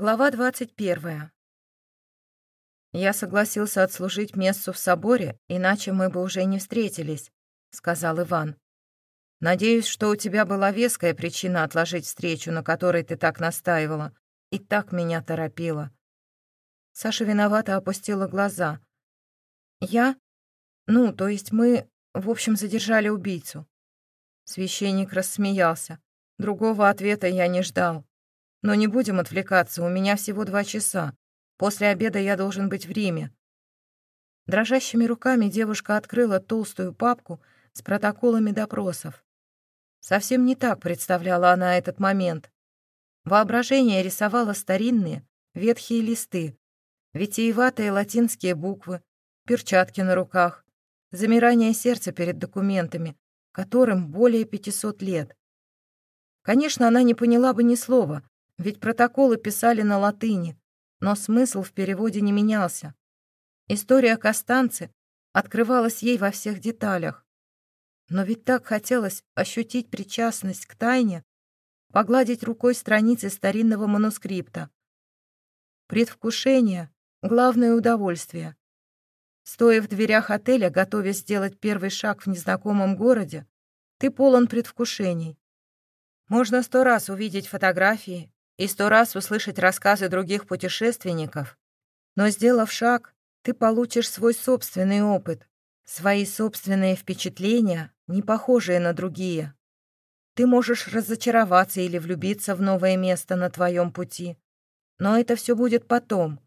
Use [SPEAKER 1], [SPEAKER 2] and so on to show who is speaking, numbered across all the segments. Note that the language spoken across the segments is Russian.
[SPEAKER 1] Глава 21. «Я согласился отслужить мессу в соборе, иначе мы бы уже не встретились», — сказал Иван. «Надеюсь, что у тебя была веская причина отложить встречу, на которой ты так настаивала, и так меня торопила». Саша виновато опустила глаза. «Я? Ну, то есть мы, в общем, задержали убийцу». Священник рассмеялся. Другого ответа я не ждал. Но не будем отвлекаться, у меня всего два часа. После обеда я должен быть в Риме». Дрожащими руками девушка открыла толстую папку с протоколами допросов. Совсем не так представляла она этот момент. Воображение рисовало старинные, ветхие листы, витиеватые латинские буквы, перчатки на руках, замирание сердца перед документами, которым более 500 лет. Конечно, она не поняла бы ни слова, ведь протоколы писали на латыни, но смысл в переводе не менялся. История Костанцы открывалась ей во всех деталях. Но ведь так хотелось ощутить причастность к тайне, погладить рукой страницы старинного манускрипта. Предвкушение — главное удовольствие. Стоя в дверях отеля, готовясь сделать первый шаг в незнакомом городе, ты полон предвкушений. Можно сто раз увидеть фотографии и сто раз услышать рассказы других путешественников, но, сделав шаг, ты получишь свой собственный опыт, свои собственные впечатления, не похожие на другие. Ты можешь разочароваться или влюбиться в новое место на твоем пути, но это все будет потом.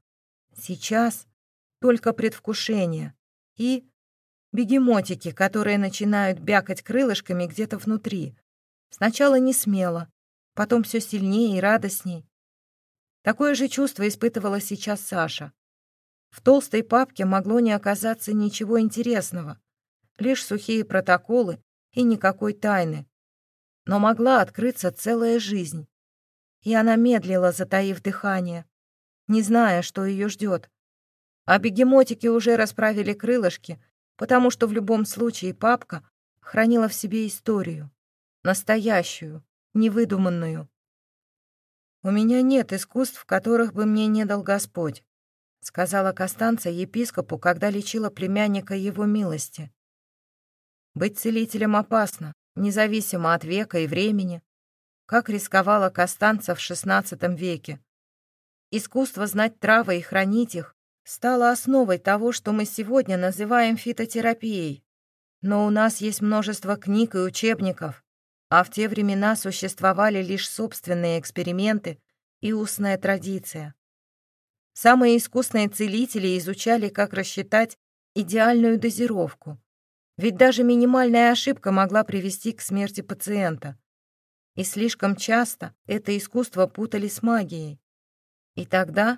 [SPEAKER 1] Сейчас только предвкушение и бегемотики, которые начинают бякать крылышками где-то внутри. Сначала не смело, потом все сильнее и радостней. Такое же чувство испытывала сейчас Саша. В толстой папке могло не оказаться ничего интересного, лишь сухие протоколы и никакой тайны. Но могла открыться целая жизнь. И она медлила, затаив дыхание, не зная, что ее ждет. А бегемотики уже расправили крылышки, потому что в любом случае папка хранила в себе историю, настоящую, невыдуманную. «У меня нет искусств, которых бы мне не дал Господь», сказала Костанца епископу, когда лечила племянника его милости. «Быть целителем опасно, независимо от века и времени, как рисковала Костанца в XVI веке. Искусство знать травы и хранить их стало основой того, что мы сегодня называем фитотерапией. Но у нас есть множество книг и учебников, а в те времена существовали лишь собственные эксперименты и устная традиция. Самые искусные целители изучали, как рассчитать идеальную дозировку, ведь даже минимальная ошибка могла привести к смерти пациента. И слишком часто это искусство путали с магией. И тогда,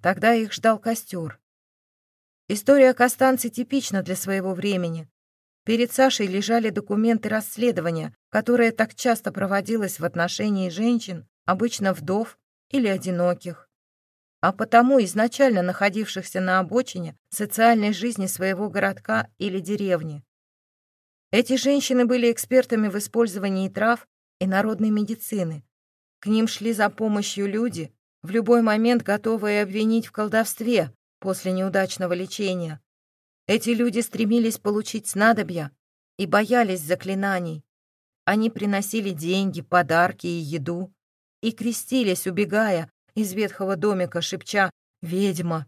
[SPEAKER 1] тогда их ждал костер. История Костанцы типична для своего времени. Перед Сашей лежали документы расследования, которое так часто проводилось в отношении женщин, обычно вдов или одиноких, а потому изначально находившихся на обочине социальной жизни своего городка или деревни. Эти женщины были экспертами в использовании трав и народной медицины. К ним шли за помощью люди, в любой момент готовые обвинить в колдовстве после неудачного лечения, эти люди стремились получить снадобья и боялись заклинаний. Они приносили деньги, подарки и еду и крестились, убегая из ветхого домика, шепча «Ведьма».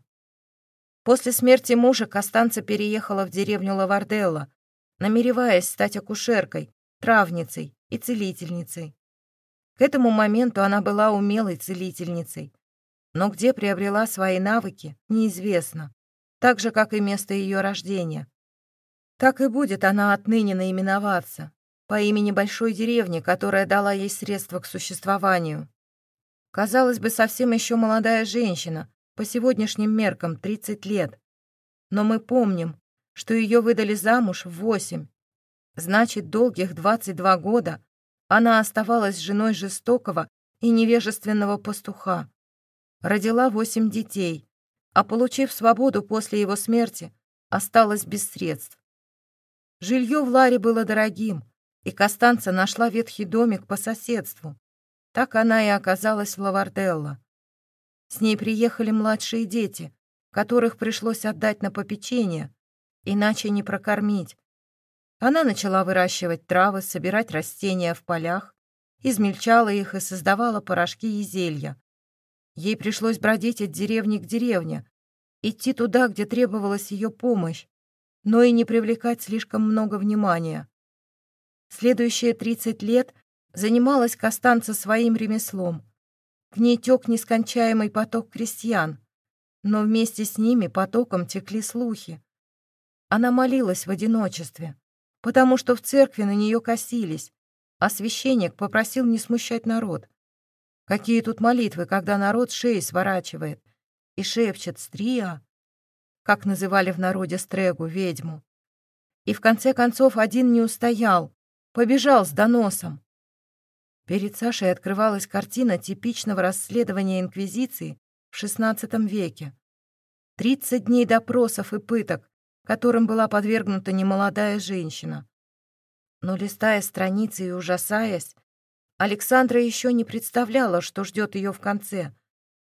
[SPEAKER 1] После смерти мужа Костанца переехала в деревню Лаварделла, намереваясь стать акушеркой, травницей и целительницей. К этому моменту она была умелой целительницей, но где приобрела свои навыки, неизвестно так же, как и место ее рождения. Так и будет она отныне наименоваться, по имени большой деревни, которая дала ей средства к существованию. Казалось бы, совсем еще молодая женщина, по сегодняшним меркам 30 лет. Но мы помним, что ее выдали замуж в 8. Значит, долгих 22 года она оставалась женой жестокого и невежественного пастуха. Родила восемь детей, а получив свободу после его смерти, осталась без средств. Жилье в Ларе было дорогим, и Костанца нашла ветхий домик по соседству. Так она и оказалась в Лаварделло. С ней приехали младшие дети, которых пришлось отдать на попечение, иначе не прокормить. Она начала выращивать травы, собирать растения в полях, измельчала их и создавала порошки и зелья. Ей пришлось бродить от деревни к деревне, идти туда, где требовалась ее помощь, но и не привлекать слишком много внимания. Следующие 30 лет занималась Костанца своим ремеслом. В ней тек нескончаемый поток крестьян, но вместе с ними потоком текли слухи. Она молилась в одиночестве, потому что в церкви на нее косились, а священник попросил не смущать народ. Какие тут молитвы, когда народ шеи сворачивает и шепчет «стрия», как называли в народе стрегу, ведьму. И в конце концов один не устоял, побежал с доносом. Перед Сашей открывалась картина типичного расследования Инквизиции в XVI веке. Тридцать дней допросов и пыток, которым была подвергнута немолодая женщина. Но, листая страницы и ужасаясь, Александра еще не представляла, что ждет ее в конце,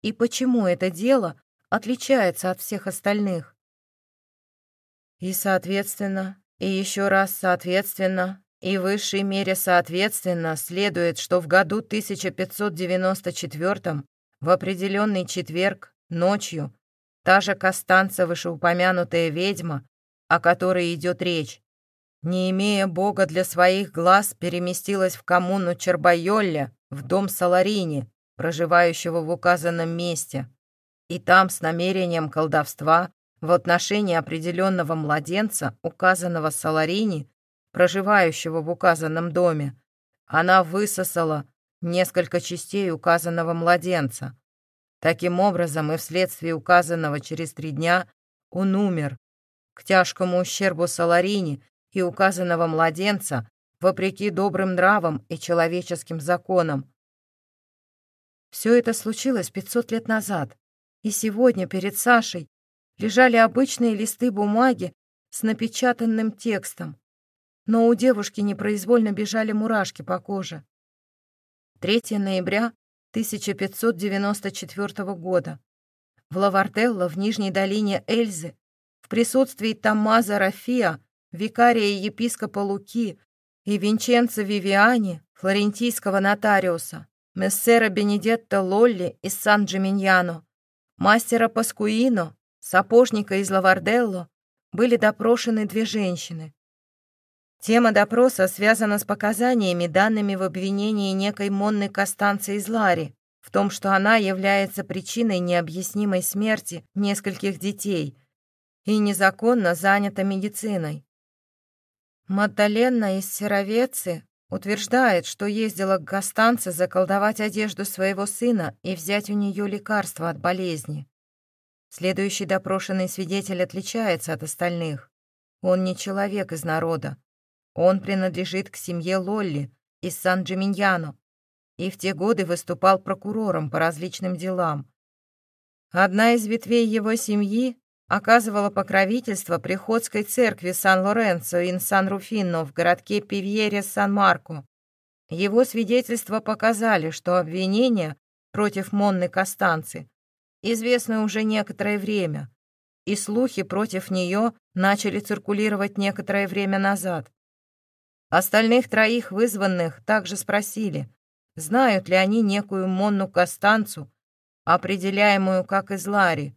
[SPEAKER 1] и почему это дело отличается от всех остальных. И, соответственно, и еще раз соответственно, и в высшей мере соответственно следует, что в году 1594 в определенный четверг ночью та же Костанца, вышеупомянутая ведьма, о которой идет речь, не имея Бога для своих глаз, переместилась в коммуну Чербайолля, в дом Саларини, проживающего в указанном месте, и там с намерением колдовства в отношении определенного младенца, указанного Саларини, проживающего в указанном доме, она высосала несколько частей указанного младенца. Таким образом, и вследствие указанного через три дня он умер. К тяжкому ущербу Саларини и указанного младенца, вопреки добрым нравам и человеческим законам. Все это случилось 500 лет назад, и сегодня перед Сашей лежали обычные листы бумаги с напечатанным текстом, но у девушки непроизвольно бежали мурашки по коже. 3 ноября 1594 года. В Лавартелло, в Нижней долине Эльзы, в присутствии Таммаза Рафиа, викария епископа Луки и Винченцо Вивиани, флорентийского нотариуса, мессера Бенедетто Лолли из Сан-Джиминьяно, мастера Паскуино, сапожника из Лаварделло, были допрошены две женщины. Тема допроса связана с показаниями, данными в обвинении некой Монны Костанцы из Лари, в том, что она является причиной необъяснимой смерти нескольких детей и незаконно занята медициной. Маддаленна из Серовецы утверждает, что ездила к Костанце заколдовать одежду своего сына и взять у нее лекарства от болезни. Следующий допрошенный свидетель отличается от остальных. Он не человек из народа, он принадлежит к семье Лолли из Сан-Джиминьяно и в те годы выступал прокурором по различным делам. Одна из ветвей его семьи оказывала покровительство приходской церкви Сан-Лоренцо ин Сан-Руфино в городке Пивьере Сан-Марко. Его свидетельства показали, что обвинения против Монны Костанцы известны уже некоторое время, и слухи против нее начали циркулировать некоторое время назад. Остальных троих вызванных также спросили, знают ли они некую Монну Костанцу, определяемую как из Лари,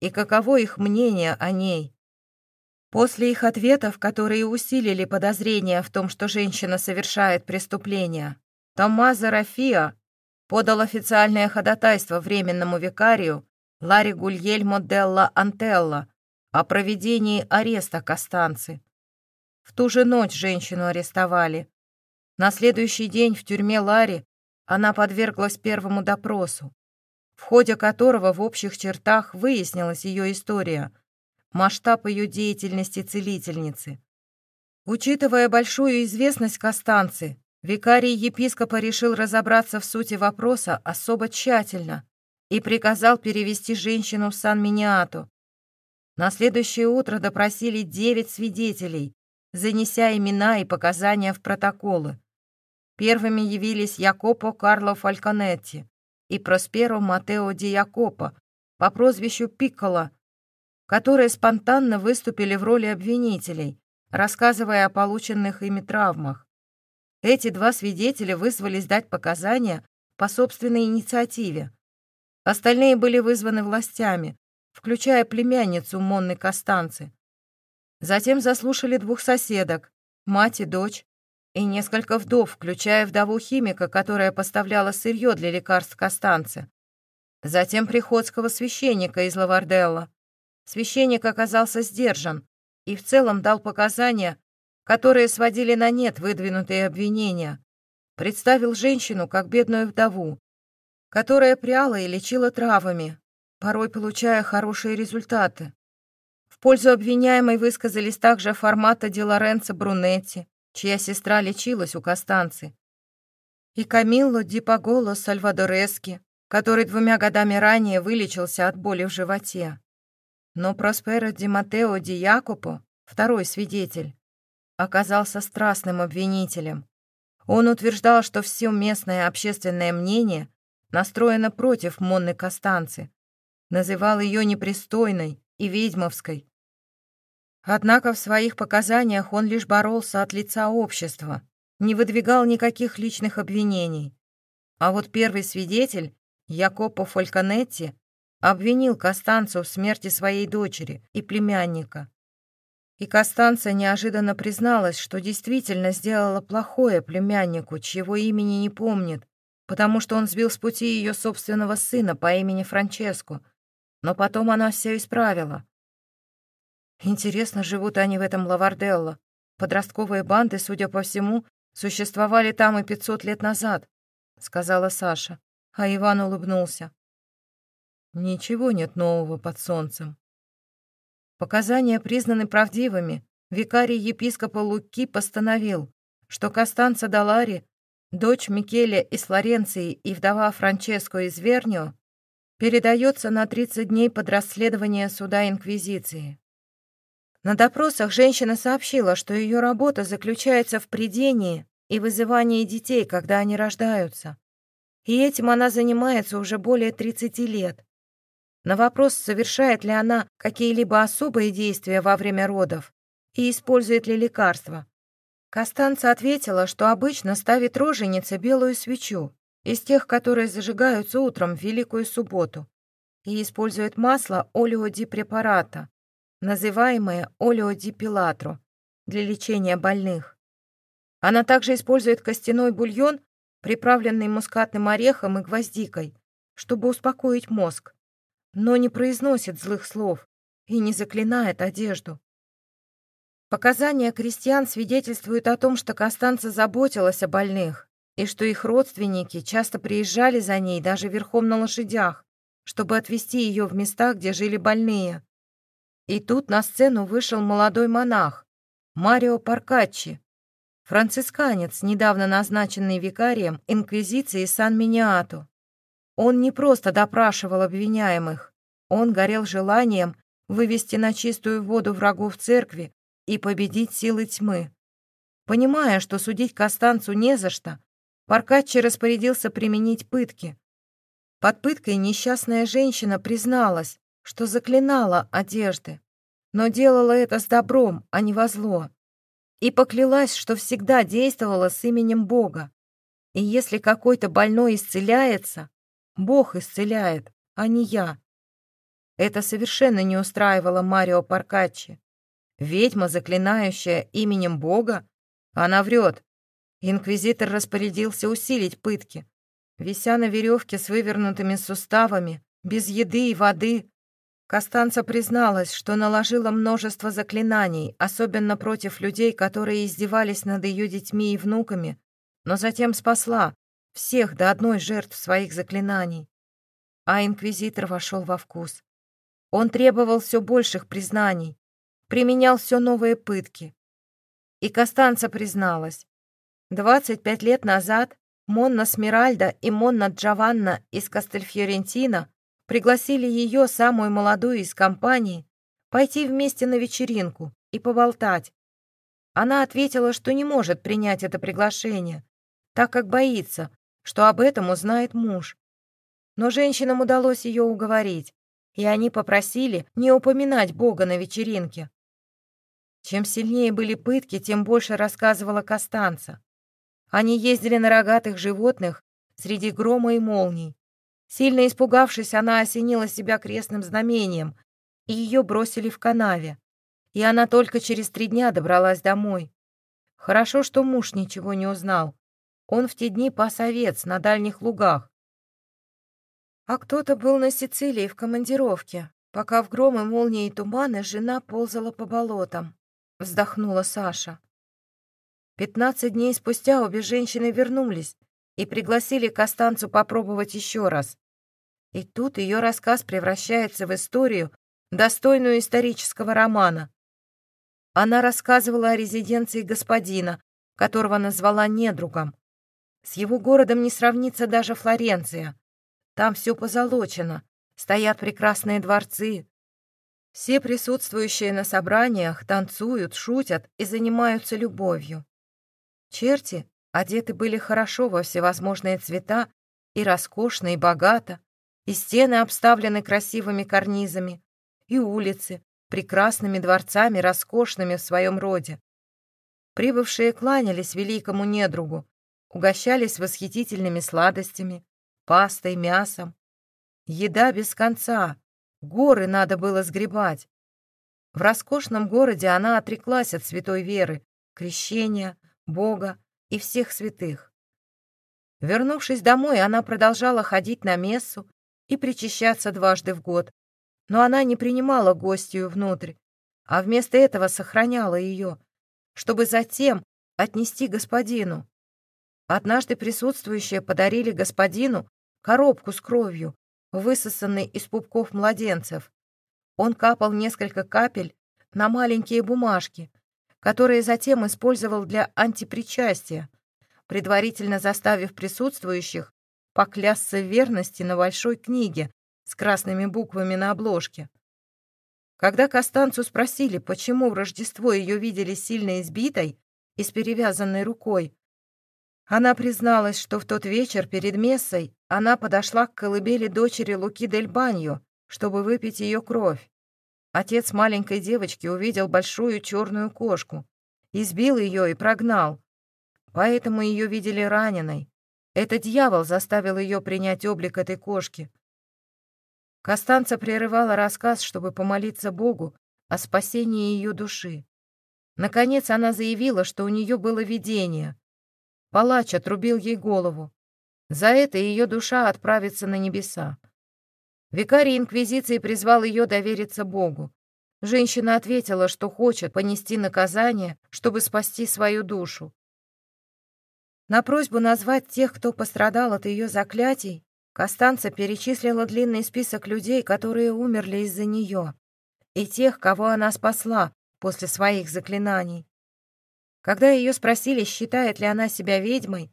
[SPEAKER 1] и каково их мнение о ней. После их ответов, которые усилили подозрения в том, что женщина совершает преступление, Томмазо Рафиа подал официальное ходатайство временному викарию Ларри Гульельмо Делла Антелла о проведении ареста Костанцы. В ту же ночь женщину арестовали. На следующий день в тюрьме Лари она подверглась первому допросу, в ходе которого в общих чертах выяснилась ее история, масштаб ее деятельности целительницы. Учитывая большую известность Костанцы, викарий епископа решил разобраться в сути вопроса особо тщательно и приказал перевести женщину в Сан-Миниату. На следующее утро допросили девять свидетелей, занеся имена и показания в протоколы. Первыми явились Якопо Карло Фальконетти, и Просперо Матео Ди Якопо по прозвищу Пикколо, которые спонтанно выступили в роли обвинителей, рассказывая о полученных ими травмах. Эти два свидетеля вызвались дать показания по собственной инициативе. Остальные были вызваны властями, включая племянницу Монны Костанцы. Затем заслушали двух соседок, мать и дочь, и несколько вдов, включая вдову химика, которая поставляла сырье для лекарств Костанцы. Затем приходского священника из Лаварделла. Священник оказался сдержан и в целом дал показания, которые сводили на нет выдвинутые обвинения. Представил женщину как бедную вдову, которая пряла и лечила травами, порой получая хорошие результаты. В пользу обвиняемой высказались также формата Ди Лоренцо Брунетти, чья сестра лечилась у Костанцы, и Камилло Ди Паголо Сальвадорески, который двумя годами ранее вылечился от боли в животе. Но Просперо Ди Матео Ди Якопо, второй свидетель, оказался страстным обвинителем. Он утверждал, что все местное общественное мнение настроено против Монны Костанцы, называл ее непристойной и ведьмовской. Однако в своих показаниях он лишь боролся от лица общества, не выдвигал никаких личных обвинений. А вот первый свидетель, Якопо Фольканетти, обвинил Костанцу в смерти своей дочери и племянника. И Костанца неожиданно призналась, что действительно сделала плохое племяннику, чьего имени не помнит, потому что он сбил с пути ее собственного сына по имени Франческо, но потом она все исправила. Интересно, живут они в этом Лаварделло. Подростковые банды, судя по всему, существовали там и пятьсот лет назад, сказала Саша, а Иван улыбнулся. Ничего нет нового под солнцем. Показания признаны правдивыми. Викарий епископа Луки постановил, что Костанца Далари, дочь Микеле из Флоренции и вдова Франческо из Вернио, передается на 30 дней под расследование суда Инквизиции. На допросах женщина сообщила, что ее работа заключается в придении и вызывании детей, когда они рождаются. И этим она занимается уже более 30 лет. На вопрос, совершает ли она какие-либо особые действия во время родов и использует ли лекарства, Костанца ответила, что обычно ставит роженице белую свечу, из тех, которые зажигаются утром в Великую Субботу, и использует масло олеодипрепарата, называемое олеодипилатру, для лечения больных. Она также использует костяной бульон, приправленный мускатным орехом и гвоздикой, чтобы успокоить мозг, но не произносит злых слов и не заклинает одежду. Показания крестьян свидетельствуют о том, что Костанца заботилась о больных, и что их родственники часто приезжали за ней даже верхом на лошадях, чтобы отвезти ее в места, где жили больные. И тут на сцену вышел молодой монах, Марио Паркаччи, францисканец, недавно назначенный викарием Инквизиции Сан-Миниато. Он не просто допрашивал обвиняемых, он горел желанием вывести на чистую воду врагов церкви и победить силы тьмы. Понимая, что судить Костанцу не за что, Паркаччи распорядился применить пытки. Под пыткой несчастная женщина призналась, что заклинала одежды, но делала это с добром, а не во зло, и поклялась, что всегда действовала с именем Бога. И если какой-то больной исцеляется, Бог исцеляет, а не я. Это совершенно не устраивало Марио Паркаччи. Ведьма, заклинающая именем Бога? Она врет. Инквизитор распорядился усилить пытки. Вися на веревке с вывернутыми суставами, без еды и воды, Костанца призналась, что наложила множество заклинаний, особенно против людей, которые издевались над ее детьми и внуками, но затем спасла всех до одной жертв своих заклинаний. А инквизитор вошел во вкус. Он требовал все больших признаний, применял все новые пытки. И Костанца призналась, 25 лет назад Монна Смиральда и Монна Джованна из Кастельфьорентино пригласили ее, самую молодую из компании, пойти вместе на вечеринку и поболтать. Она ответила, что не может принять это приглашение, так как боится, что об этом узнает муж. Но женщинам удалось ее уговорить, и они попросили не упоминать Бога на вечеринке. Чем сильнее были пытки, тем больше рассказывала Костанца. Они ездили на рогатых животных среди грома и молний. Сильно испугавшись, она осенила себя крестным знамением, и ее бросили в канаве. И она только через три дня добралась домой. Хорошо, что муж ничего не узнал. Он в те дни пас овец на дальних лугах. А кто-то был на Сицилии в командировке, пока в громы, молнии и туманы жена ползала по болотам. Вздохнула Саша. Пятнадцать дней спустя обе женщины вернулись и пригласили Костанцу попробовать еще раз. И тут ее рассказ превращается в историю, достойную исторического романа. Она рассказывала о резиденции господина, которого назвала недругом. С его городом не сравнится даже Флоренция. Там все позолочено, стоят прекрасные дворцы. Все присутствующие на собраниях танцуют, шутят и занимаются любовью. Черти одеты были хорошо во всевозможные цвета, и роскошно, и богато, и стены обставлены красивыми карнизами, и улицы, прекрасными дворцами, роскошными в своем роде. Прибывшие кланялись великому недругу, угощались восхитительными сладостями, пастой, мясом. Еда без конца, горы надо было сгребать. В роскошном городе она отреклась от святой веры, крещения, Бога и всех святых. Вернувшись домой, она продолжала ходить на мессу и причащаться дважды в год, но она не принимала гостью внутрь, а вместо этого сохраняла ее, чтобы затем отнести господину. Однажды присутствующие подарили господину коробку с кровью, высосанной из пупков младенцев. Он капал несколько капель на маленькие бумажки, которые затем использовал для антипричастия, предварительно заставив присутствующих поклясться в верности на большой книге с красными буквами на обложке. Когда Костанцу спросили, почему в Рождество ее видели сильно избитой и с перевязанной рукой, она призналась, что в тот вечер перед мессой она подошла к колыбели дочери Луки Дель Баньо, чтобы выпить ее кровь. Отец маленькой девочки увидел большую черную кошку, избил ее и прогнал. Поэтому ее видели раненой. Этот дьявол заставил ее принять облик этой кошки. Костанца прерывала рассказ, чтобы помолиться Богу о спасении ее души. Наконец она заявила, что у нее было видение. Палач отрубил ей голову. За это ее душа отправится на небеса. Викарий Инквизиции призвал ее довериться Богу. Женщина ответила, что хочет понести наказание, чтобы спасти свою душу. На просьбу назвать тех, кто пострадал от ее заклятий, Костанца перечислила длинный список людей, которые умерли из-за нее, и тех, кого она спасла после своих заклинаний. Когда ее спросили, считает ли она себя ведьмой,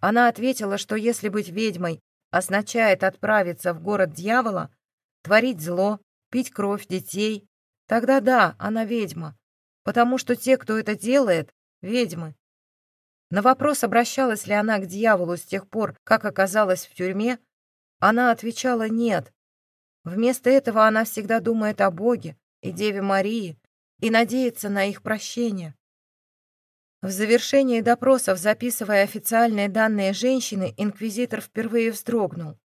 [SPEAKER 1] она ответила, что если быть ведьмой означает отправиться в город дьявола, творить зло, пить кровь детей, тогда да, она ведьма, потому что те, кто это делает, ведьмы. На вопрос, обращалась ли она к дьяволу с тех пор, как оказалась в тюрьме, она отвечала «нет». Вместо этого она всегда думает о Боге и Деве Марии и надеется на их прощение. В завершении допросов, записывая официальные данные женщины, инквизитор впервые вздрогнул.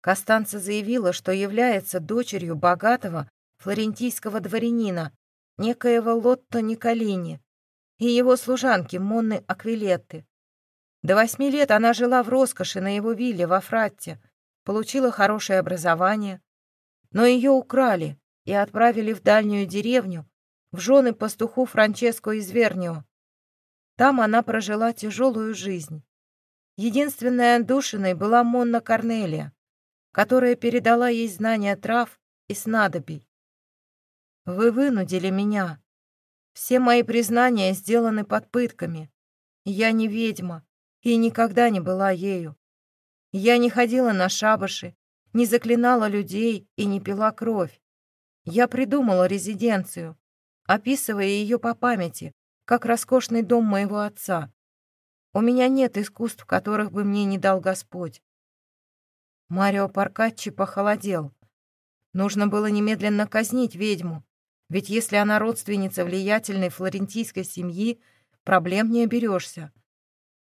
[SPEAKER 1] Костанца заявила, что является дочерью богатого флорентийского дворянина, некоего Лотто Николини, и его служанки Монны Аквилетты. До восьми лет она жила в роскоши на его вилле во Фратте, получила хорошее образование, но ее украли и отправили в дальнюю деревню, в жены пастуху Франческо из Вернио. Там она прожила тяжелую жизнь. Единственной отдушиной была Монна Корнелия, которая передала ей знания трав и снадобий. «Вы вынудили меня. Все мои признания сделаны под пытками. Я не ведьма и никогда не была ею. Я не ходила на шабаши, не заклинала людей и не пила кровь. Я придумала резиденцию, описывая ее по памяти, как роскошный дом моего отца. У меня нет искусств, которых бы мне не дал Господь. Марио Паркаччи похолодел. Нужно было немедленно казнить ведьму, ведь если она родственница влиятельной флорентийской семьи, проблем не оберешься.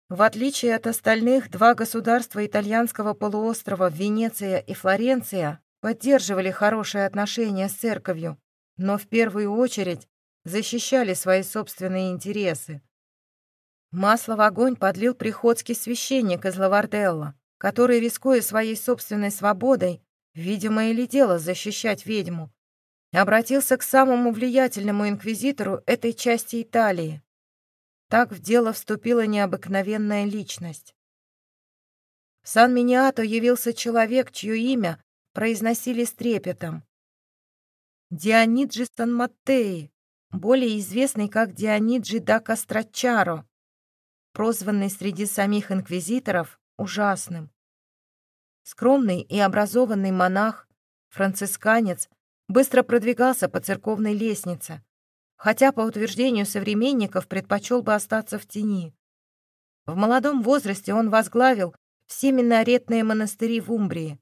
[SPEAKER 1] В отличие от остальных, два государства итальянского полуострова, Венеция и Флоренция, поддерживали хорошие отношения с церковью, но в первую очередь защищали свои собственные интересы. Масло в огонь подлил приходский священник из Лаварделла, который, рискуя своей собственной свободой, видимо, или дело защищать ведьму, обратился к самому влиятельному инквизитору этой части Италии, так в дело вступила необыкновенная личность. В Сан-Миниато явился человек, чье имя произносили с трепетом. Диониджи Сан-Маттеи, более известный как Диониджи да Кастрачаро, прозванный среди самих инквизиторов ужасным. Скромный и образованный монах, францисканец, быстро продвигался по церковной лестнице, хотя, по утверждению современников, предпочел бы остаться в тени. В молодом возрасте он возглавил все минаретные монастыри в Умбрии,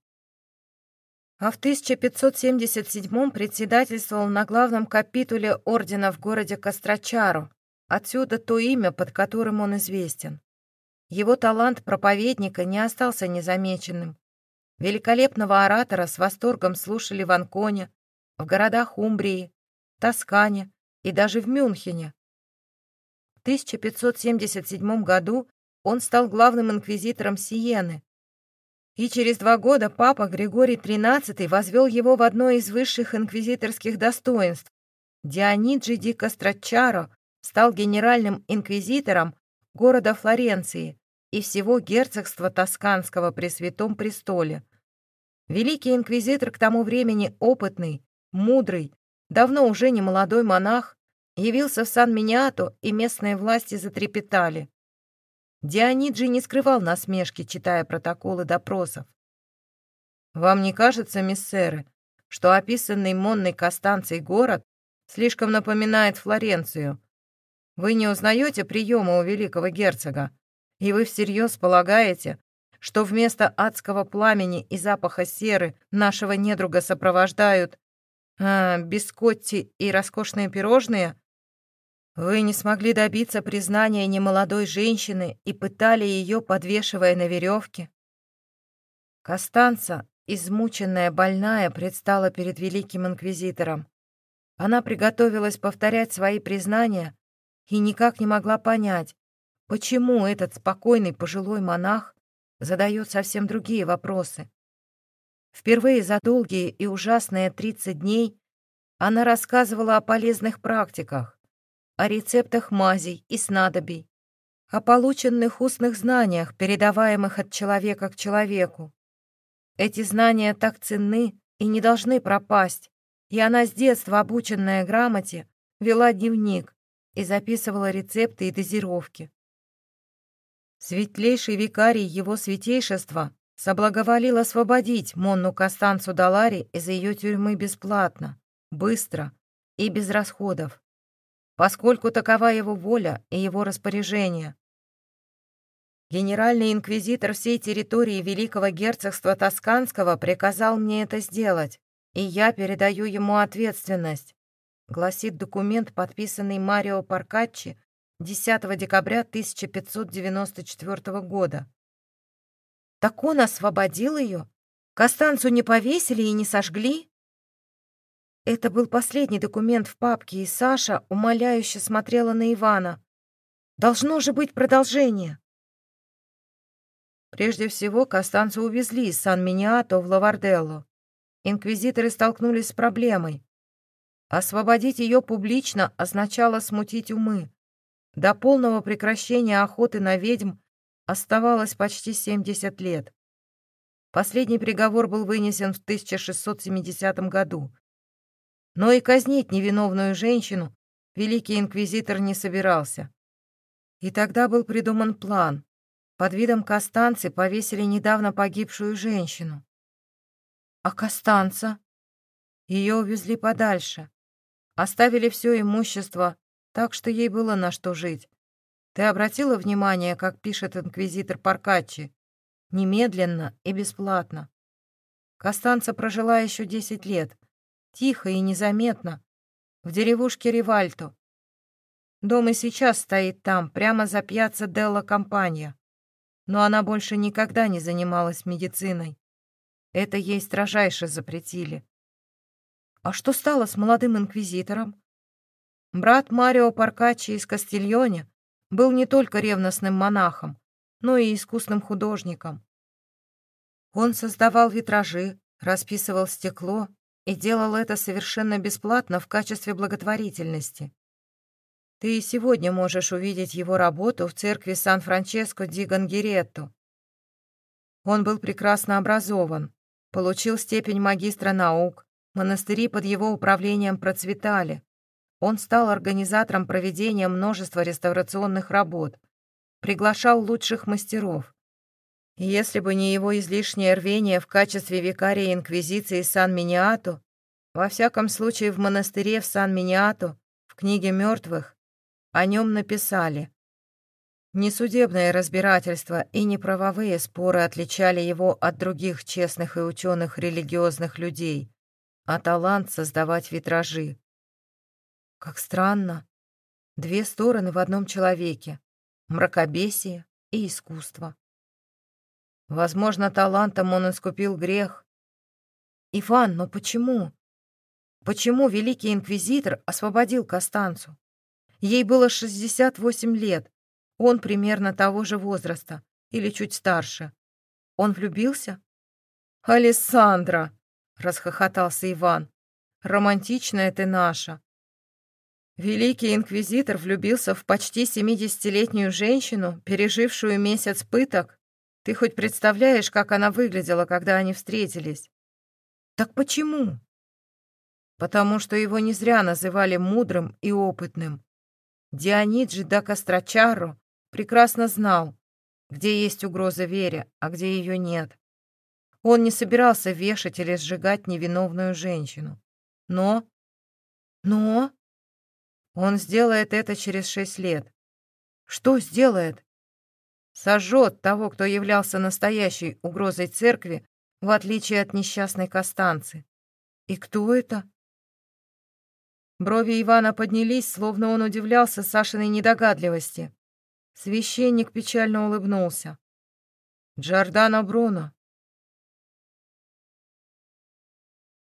[SPEAKER 1] а в 1577 председательствовал на главном капитуле ордена в городе Кострачару, отсюда то имя, под которым он известен. Его талант проповедника не остался незамеченным. Великолепного оратора с восторгом слушали в Анконе, в городах Умбрии, Тоскане, и даже в Мюнхене. В 1577 году он стал главным инквизитором Сиены, и через два года папа Григорий XIII возвел его в одно из высших инквизиторских достоинств. Диониджи ди Кострачаро стал генеральным инквизитором города Флоренции и всего герцогства Тосканского при Святом Престоле. Великий инквизитор к тому времени опытный, мудрый, давно уже не молодой монах, явился в Сан-Миниато, и местные власти затрепетали. Диониджи не скрывал насмешки, читая протоколы допросов. «Вам не кажется, миссеры, что описанный Монной Костанцей город слишком напоминает Флоренцию? Вы не узнаете приема у великого герцога, и вы всерьез полагаете, что вместо адского пламени и запаха серы нашего недруга сопровождают а, бискотти и роскошные пирожные, вы не смогли добиться признания немолодой женщины и пытали ее, подвешивая на веревке. Костанца, измученная, больная, предстала перед великим инквизитором. Она приготовилась повторять свои признания и никак не могла понять, почему этот спокойный пожилой монах задает совсем другие вопросы. Впервые за долгие и ужасные 30 дней она рассказывала о полезных практиках, о рецептах мазей и снадобий, о полученных устных знаниях, передаваемых от человека к человеку. Эти знания так ценны и не должны пропасть, и она с детства, обученная грамоте, вела дневник и записывала рецепты и дозировки. Светлейший викарий его святейшества соблаговолил освободить Монну Костанцу Далари из ее тюрьмы бесплатно, быстро и без расходов поскольку такова его воля и его распоряжение. Генеральный инквизитор всей территории Великого Герцогства Тосканского приказал мне это сделать, и я передаю ему ответственность, гласит документ, подписанный Марио Паркаччи 10 декабря 1594 года. Так он освободил ее? Костанцу не повесили и не сожгли? Это был последний документ в папке, и Саша умоляюще смотрела на Ивана. Должно же быть продолжение. Прежде всего, Костанцу увезли из Сан-Миниато в Лаварделло. Инквизиторы столкнулись с проблемой. Освободить ее публично означало смутить умы. До полного прекращения охоты на ведьм оставалось почти 70 лет. Последний приговор был вынесен в 1670 году. Но и казнить невиновную женщину великий инквизитор не собирался. И тогда был придуман план. Под видом Костанцы повесили недавно погибшую женщину. А Костанца? Ее увезли подальше. Оставили все имущество, так что ей было на что жить. Ты обратила внимание, как пишет инквизитор Паркаччи? Немедленно и бесплатно. Костанца прожила еще десять лет, тихо и незаметно, в деревушке Ривальто. Дом и сейчас стоит там, прямо за пьяцца Делла Компания. Но она больше никогда не занималась медициной. Это ей строжайше запретили. А что стало с молодым инквизитором? Брат Марио Паркачи из Кастильоне был не только ревностным монахом, но и искусным художником. Он создавал витражи, расписывал стекло и делал это совершенно бесплатно в качестве благотворительности. Ты и сегодня можешь увидеть его работу в церкви Сан-Франческо ди Гангеретто. Он был прекрасно образован, получил степень магистра наук, монастыри под его управлением процветали. Он стал организатором проведения множества реставрационных работ, приглашал лучших мастеров. Если бы не его излишнее рвение в качестве викария Инквизиции Сан-Миниато, во всяком случае в монастыре в Сан-Миниато, в книге мертвых, о нем написали. Не судебное разбирательство и не правовые споры отличали его от других честных и ученых религиозных людей, а талант создавать витражи. Как странно. Две стороны в одном человеке — мракобесие и искусство. Возможно, талантом он искупил грех. Иван, но почему? Почему великий инквизитор освободил Костанцу? Ей было 68 лет. Он примерно того же возраста, или чуть старше. Он влюбился? «Алессандра!» — расхохотался Иван. «Романтичная ты наша!» Великий инквизитор влюбился в почти 70-летнюю женщину, пережившую месяц пыток. Ты хоть представляешь, как она выглядела, когда они встретились? Так почему? Потому что его не зря называли мудрым и опытным. Диониджи да Кострачаро прекрасно знал, где есть угроза Вере, а где ее нет. Он не собирался вешать или сжигать невиновную женщину. Но... Но... Он сделает это через шесть лет. Что сделает? Сожжет того, кто являлся настоящей угрозой церкви, в отличие от несчастной Костанцы. И кто это? Брови Ивана поднялись, словно он удивлялся Сашиной недогадливости. Священник печально улыбнулся. «Джордано Бруно,